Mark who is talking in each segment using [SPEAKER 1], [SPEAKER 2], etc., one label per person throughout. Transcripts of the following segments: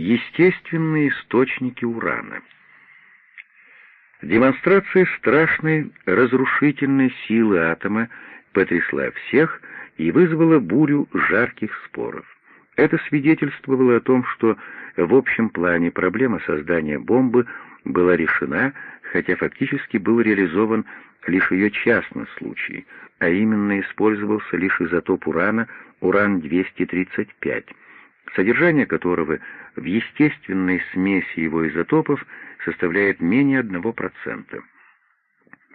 [SPEAKER 1] Естественные источники урана. Демонстрация страшной разрушительной силы атома потрясла всех и вызвала бурю жарких споров. Это свидетельствовало о том, что в общем плане проблема создания бомбы была решена, хотя фактически был реализован лишь ее частный случай, а именно использовался лишь изотоп урана уран-235, содержание которого в естественной смеси его изотопов составляет менее 1%.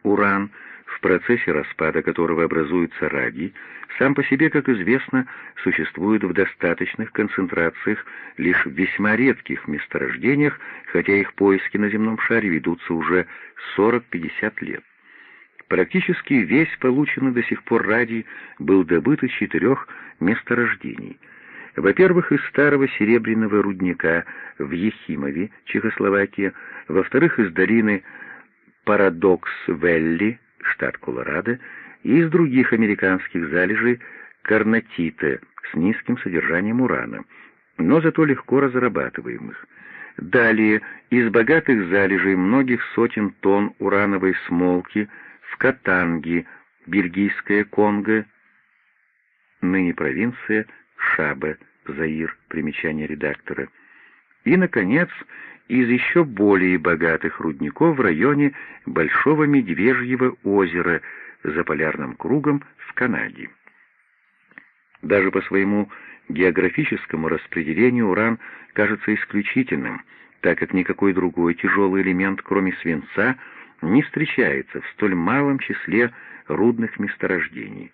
[SPEAKER 1] Уран, в процессе распада которого образуется радий, сам по себе, как известно, существует в достаточных концентрациях лишь в весьма редких месторождениях, хотя их поиски на земном шаре ведутся уже 40-50 лет. Практически весь полученный до сих пор радий был добыт из четырех месторождений. Во-первых, из старого серебряного рудника в Ехимове, Чехословакия, во-вторых, из долины Парадокс-Велли, штат Колорадо, и из других американских залежей карнотита с низким содержанием урана, но зато легко разрабатываемых. Далее, из богатых залежей многих сотен тонн урановой смолки в Катанге, Бельгийская Конго, ныне провинция Шаба, Заир, примечание редактора. И, наконец, из еще более богатых рудников в районе Большого Медвежьего озера за полярным кругом в Канаде. Даже по своему географическому распределению уран кажется исключительным, так как никакой другой тяжелый элемент, кроме свинца, не встречается в столь малом числе рудных месторождений.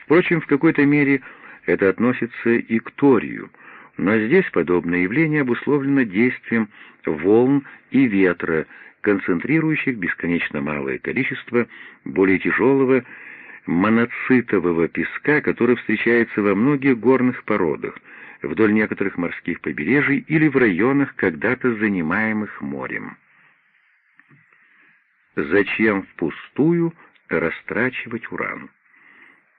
[SPEAKER 1] Впрочем, в какой-то мере это относится и к торию, но здесь подобное явление обусловлено действием волн и ветра, концентрирующих бесконечно малое количество более тяжелого моноцитового песка, который встречается во многих горных породах, вдоль некоторых морских побережий или в районах, когда-то занимаемых морем. Зачем впустую растрачивать уран?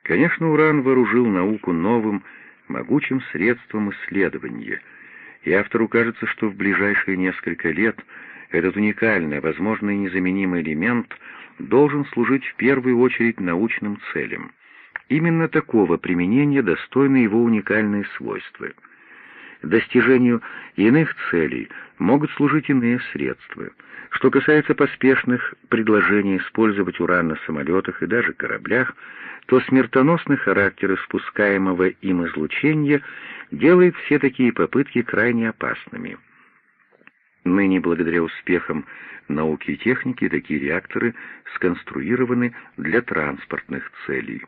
[SPEAKER 1] Конечно, уран вооружил науку новым, могучим средством исследования, и автору кажется, что в ближайшие несколько лет этот уникальный, возможно, и незаменимый элемент должен служить в первую очередь научным целям. Именно такого применения достойны его уникальные свойства. Достижению иных целей могут служить иные средства. Что касается поспешных предложений использовать уран на самолетах и даже кораблях, то смертоносный характер испускаемого им излучения делает все такие попытки крайне опасными. Ныне, благодаря успехам науки и техники, такие реакторы сконструированы для транспортных целей.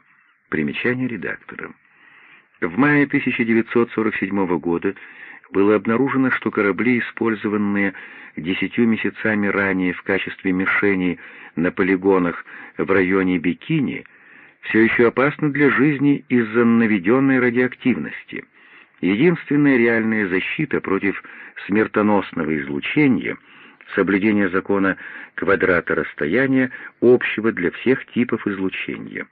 [SPEAKER 1] Примечание редактора. В мае 1947 года было обнаружено, что корабли, использованные десятью месяцами ранее в качестве мишеней на полигонах в районе Бикини, все еще опасны для жизни из-за наведенной радиоактивности. Единственная реальная защита против смертоносного излучения — соблюдение закона квадрата расстояния, общего для всех типов излучения.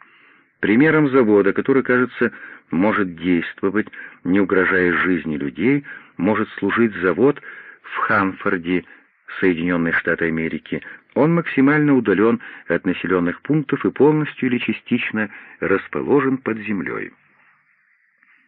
[SPEAKER 1] Примером завода, который, кажется, может действовать, не угрожая жизни людей, может служить завод в Ханфорде, Соединенные Штаты Америки. Он максимально удален от населенных пунктов и полностью или частично расположен под землей.